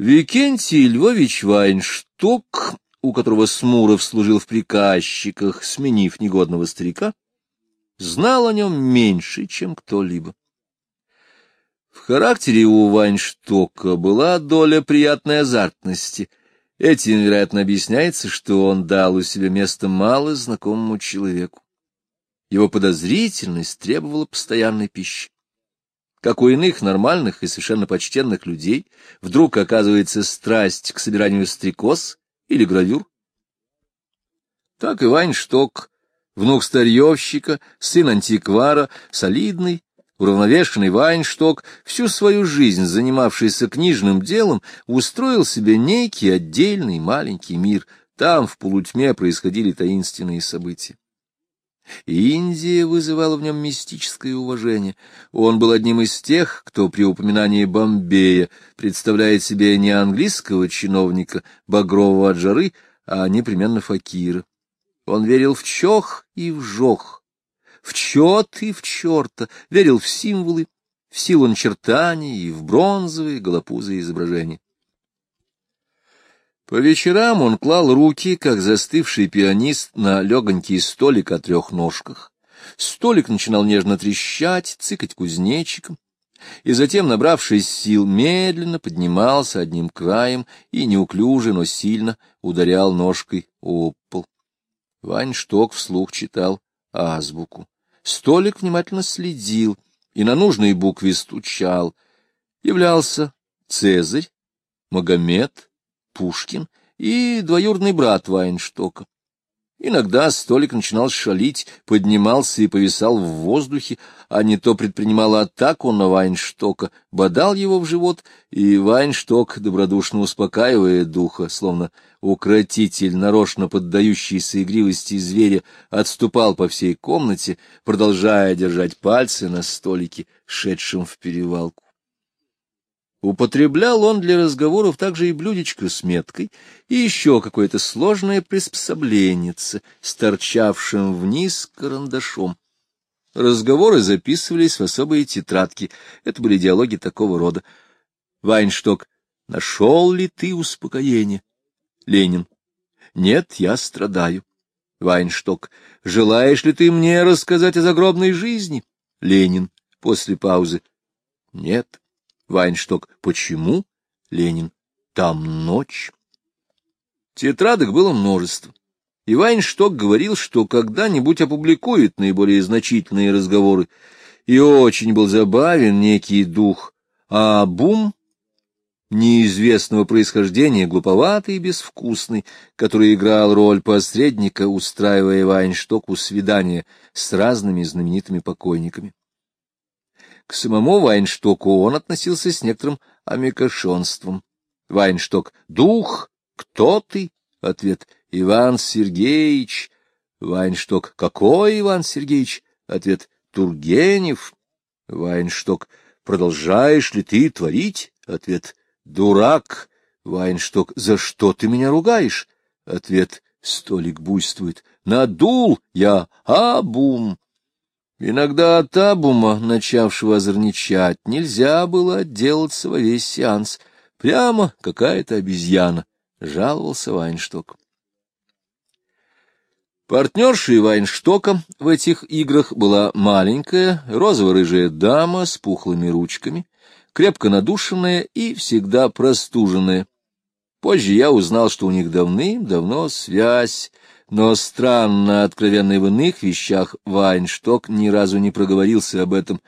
Викентий Львович Вайншток, у которого Смуров служил в приказчиках, сменив негодного старика, знал о нем меньше, чем кто-либо. В характере у Вайнштока была доля приятной азартности. Этим, вероятно, объясняется, что он дал у себя место мало знакомому человеку. Его подозрительность требовала постоянной пищи как у иных нормальных и совершенно почтенных людей, вдруг оказывается страсть к собиранию стрекоз или гравюр. Так и Вайншток, внук старьевщика, сын антиквара, солидный, уравновешенный Вайншток, всю свою жизнь занимавшийся книжным делом, устроил себе некий отдельный маленький мир. Там в полутьме происходили таинственные события. Индия вызывала в нем мистическое уважение. Он был одним из тех, кто при упоминании Бомбея представляет себе не английского чиновника, багрового от жары, а непременно факира. Он верил в чох и в жох, в чет и в черта, верил в символы, в силу начертаний и в бронзовые голопузые изображения. По вечерам он клал руки, как застывший пианист, на легонький столик о трех ножках. Столик начинал нежно трещать, цыкать кузнечиком, и затем, набравшись сил, медленно поднимался одним краем и неуклюже, но сильно ударял ножкой об пол. Вайншток вслух читал азбуку. Столик внимательно следил и на нужной букве стучал. Являлся Цезарь, Магомед, Пушкин и двоюродный брат Вайнштока. Иногда столик начинал шалить, поднимался и повисал в воздухе, а не то предпринимал атаку на Вайнштока, бодал его в живот, и Вайншток, добродушно успокаивая духа, словно укротитель, нарочно поддающийся игривости зверя, отступал по всей комнате, продолжая держать пальцы на столике, шедшем в перевалку. Употреблял он для разговоров также и блюдечко с меткой, и еще какое-то сложное приспособленце с торчавшим вниз карандашом. Разговоры записывались в особые тетрадки. Это были диалоги такого рода. Вайншток. Нашел ли ты успокоение? Ленин. Нет, я страдаю. Вайншток. Желаешь ли ты мне рассказать о загробной жизни? Ленин. После паузы. Нет. Вайншток. Почему? Ленин. Там ночь. Тетрадок было множество. И Вайншток говорил, что когда-нибудь опубликует наиболее значительные разговоры, и очень был забавен некий дух, а Бум, неизвестного происхождения, глуповатый и безвкусный, который играл роль посредника, устраивая Вайнштоку свидания с разными знаменитыми покойниками. К самому Вайнштоку он относился с некоторым амикошонством. Вайншток — дух, кто ты? Ответ — Иван Сергеевич. Вайншток — какой Иван Сергеевич? Ответ — Тургенев. Вайншток — продолжаешь ли ты творить? Ответ — дурак. Вайншток — за что ты меня ругаешь? Ответ — столик буйствует. Надул я, а бум. Иногда от Абума, начавшего озорничать, нельзя было отделаться во весь сеанс. Прямо какая-то обезьяна, — жаловался Вайншток. Партнершей Вайнштока в этих играх была маленькая, розово-рыжая дама с пухлыми ручками, крепко надушенная и всегда простуженная. Позже я узнал, что у них давным-давно связь, но странно откровенный в иных вещах Вайншток ни разу не проговорился об этом.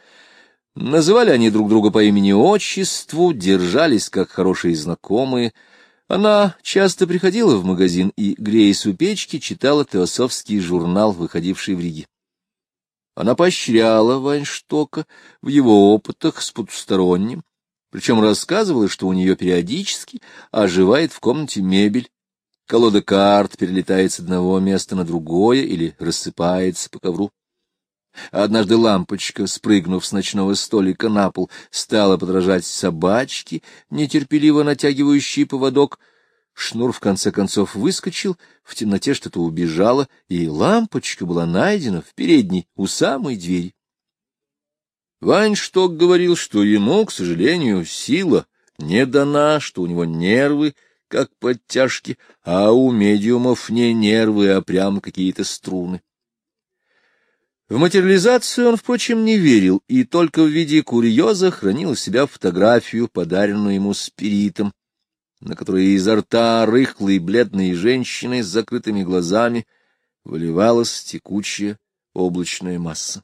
Называли они друг друга по имени-отчеству, держались как хорошие знакомые. Она часто приходила в магазин и, греясь у печки, читала теософский журнал, выходивший в Риге. Она поощряла Вайнштока в его опытах с потусторонним, причем рассказывала, что у нее периодически оживает в комнате мебель, Колода карт перелетает с одного места на другое или рассыпается по ковру. Однажды лампочка, спрыгнув с ночного столика на пол, стала подражать собачке, нетерпеливо натягивающей поводок. Шнур в конце концов выскочил, в темноте что-то убежало, и лампочка была найдена в передней у самой двери. Вайншток говорил, что ему, к сожалению, сила не дана, что у него нервы, как подтяжки, а у медиумов не нервы, а прямо какие-то струны. В материализацию он, впрочем, не верил, и только в виде курьеза хранил у себя фотографию, подаренную ему спиритом, на которой изо рта рыхлой бледной женщины с закрытыми глазами выливалась текучая облачная масса.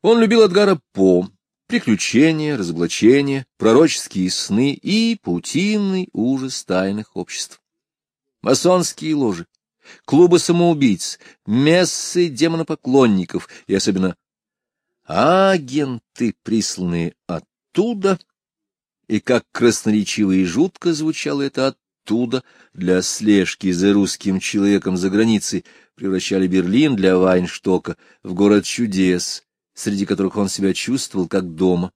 Он любил Эдгара По, приключения, разоблачения, пророческие сны и паутинный ужас тайных обществ. Масонские ложи, клубы самоубийц, мессы демонопоклонников и особенно агенты, присланные оттуда, и как красноречиво и жутко звучало это оттуда для слежки за русским человеком за границей, превращали Берлин для Вайнштока в город чудес, среди которых он себя чувствовал как дома.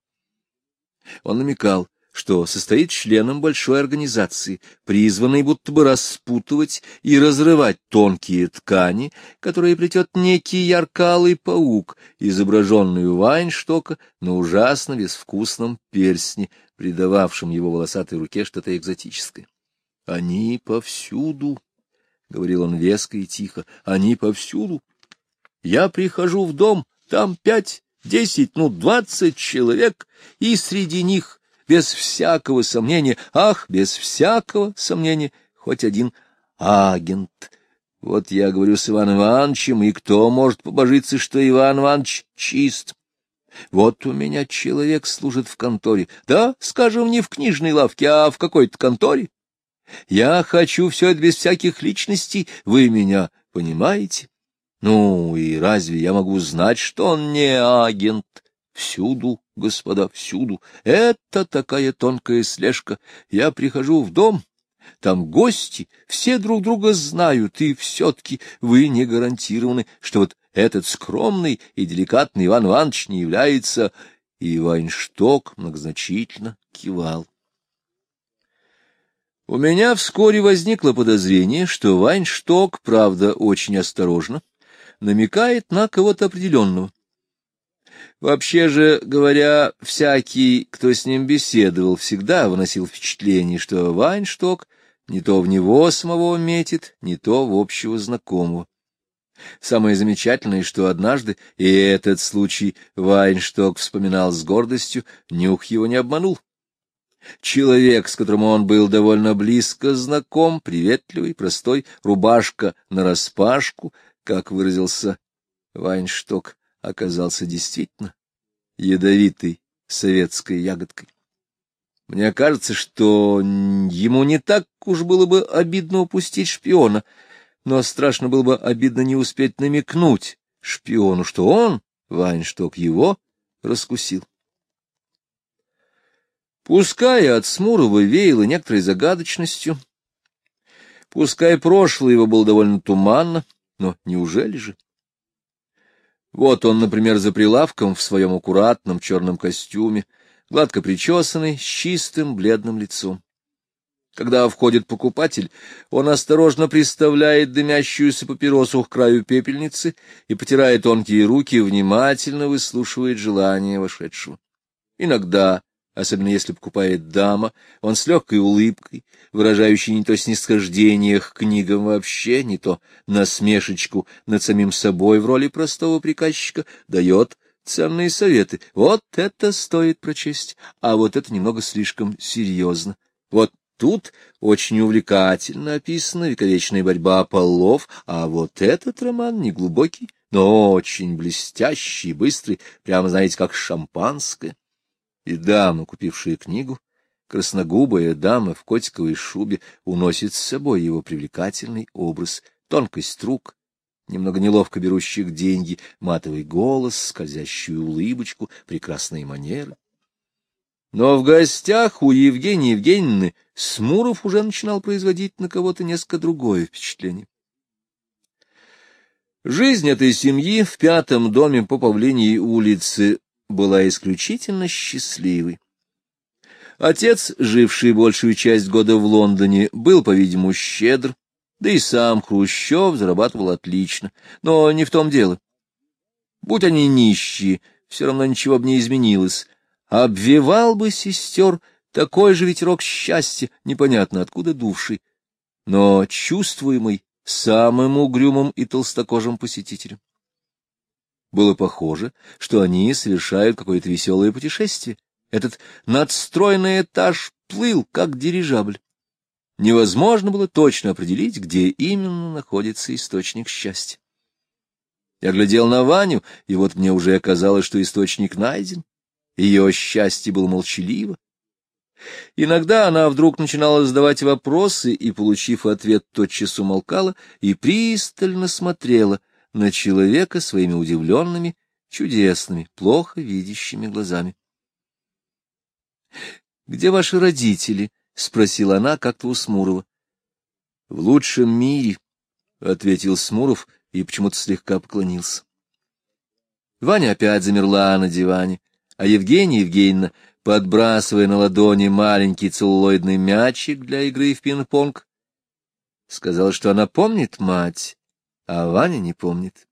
Он намекал, что состоит членом большой организации, призванной будто бы распутывать и разрывать тонкие ткани, которые плетет некий яркалый паук, изображенный у Вайнштока на ужасно безвкусном персне, придававшем его волосатой руке что-то экзотическое. Они повсюду, — говорил он веско и тихо, — они повсюду. Я прихожу в дом, там пять, десять, ну, двадцать человек, и среди них без всякого сомнения, ах, без всякого сомнения, хоть один агент. Вот я говорю с Иваном Ивановичем, и кто может побожиться, что Иван Иванович чист? Вот у меня человек служит в конторе, да, скажем, не в книжной лавке, а в какой-то конторе. Я хочу все это без всяких личностей, вы меня понимаете? Ну, и разве я могу знать, что он не агент? Всюду господа, всюду. Это такая тонкая слежка. Я прихожу в дом, там гости, все друг друга знают, и все-таки вы не гарантированы, что вот этот скромный и деликатный Иван Иванович не является... И Вайншток многозначительно кивал. У меня вскоре возникло подозрение, что Вайншток, правда, очень осторожно, намекает на кого-то определенного. Вообще же говоря, всякий, кто с ним беседовал, всегда выносил впечатление, что Вайншток не то в него самого метит, не то в общего знакомого. Самое замечательное, что однажды, и этот случай Вайншток вспоминал с гордостью, нюх его не обманул. Человек, с которым он был довольно близко знаком, приветливый, простой, рубашка нараспашку, как выразился Вайншток, оказался действительно ядовитой советской ягодкой. Мне кажется, что ему не так уж было бы обидно упустить шпиона, но страшно было бы обидно не успеть намекнуть шпиону, что он, Вайншток, его раскусил. Пускай от Смурова веяло некоторой загадочностью, пускай прошлое его было довольно туманно, но неужели же? Вот он, например, за прилавком в своем аккуратном черном костюме, гладко причесанный, с чистым бледным лицом. Когда входит покупатель, он осторожно приставляет дымящуюся папиросу к краю пепельницы и, потирая тонкие руки, внимательно выслушивает желание вошедшего. Иногда особенно если покупает дама, он с легкой улыбкой, выражающей не то снисхождение к книгам вообще, не то насмешечку над самим собой в роли простого приказчика, дает ценные советы. Вот это стоит прочесть, а вот это немного слишком серьезно. Вот тут очень увлекательно описана вековечная борьба полов, а вот этот роман неглубокий, но очень блестящий, быстрый, прямо, знаете, как шампанское и дама, купившая книгу, красногубая дама в котиковой шубе, уносит с собой его привлекательный образ, тонкость рук, немного неловко берущих деньги, матовый голос, скользящую улыбочку, прекрасные манеры. Но в гостях у Евгении Евгеньевны Смуров уже начинал производить на кого-то несколько другое впечатление. Жизнь этой семьи в пятом доме по Павлиньей улице была исключительно счастливой. Отец, живший большую часть года в Лондоне, был, по-видимому, щедр, да и сам Хрущев зарабатывал отлично, но не в том дело. Будь они нищие, все равно ничего бы не изменилось, обвивал бы сестер такой же ветерок счастья, непонятно откуда дувший, но чувствуемый самым угрюмым и толстокожим посетителем. Было похоже, что они совершают какое-то веселое путешествие. Этот надстроенный этаж плыл, как дирижабль. Невозможно было точно определить, где именно находится источник счастья. Я глядел на Ваню, и вот мне уже оказалось, что источник найден. Ее счастье было молчаливо. Иногда она вдруг начинала задавать вопросы и, получив ответ, тотчас умолкала и пристально смотрела — на человека своими удивленными, чудесными, плохо видящими глазами. — Где ваши родители? — спросила она как-то у Смурова. — В лучшем мире, — ответил Смуров и почему-то слегка поклонился. Ваня опять замерла на диване, а Евгения Евгеньевна, подбрасывая на ладони маленький целлулоидный мячик для игры в пинг-понг, сказала, что она помнит мать, а Ваня не помнит.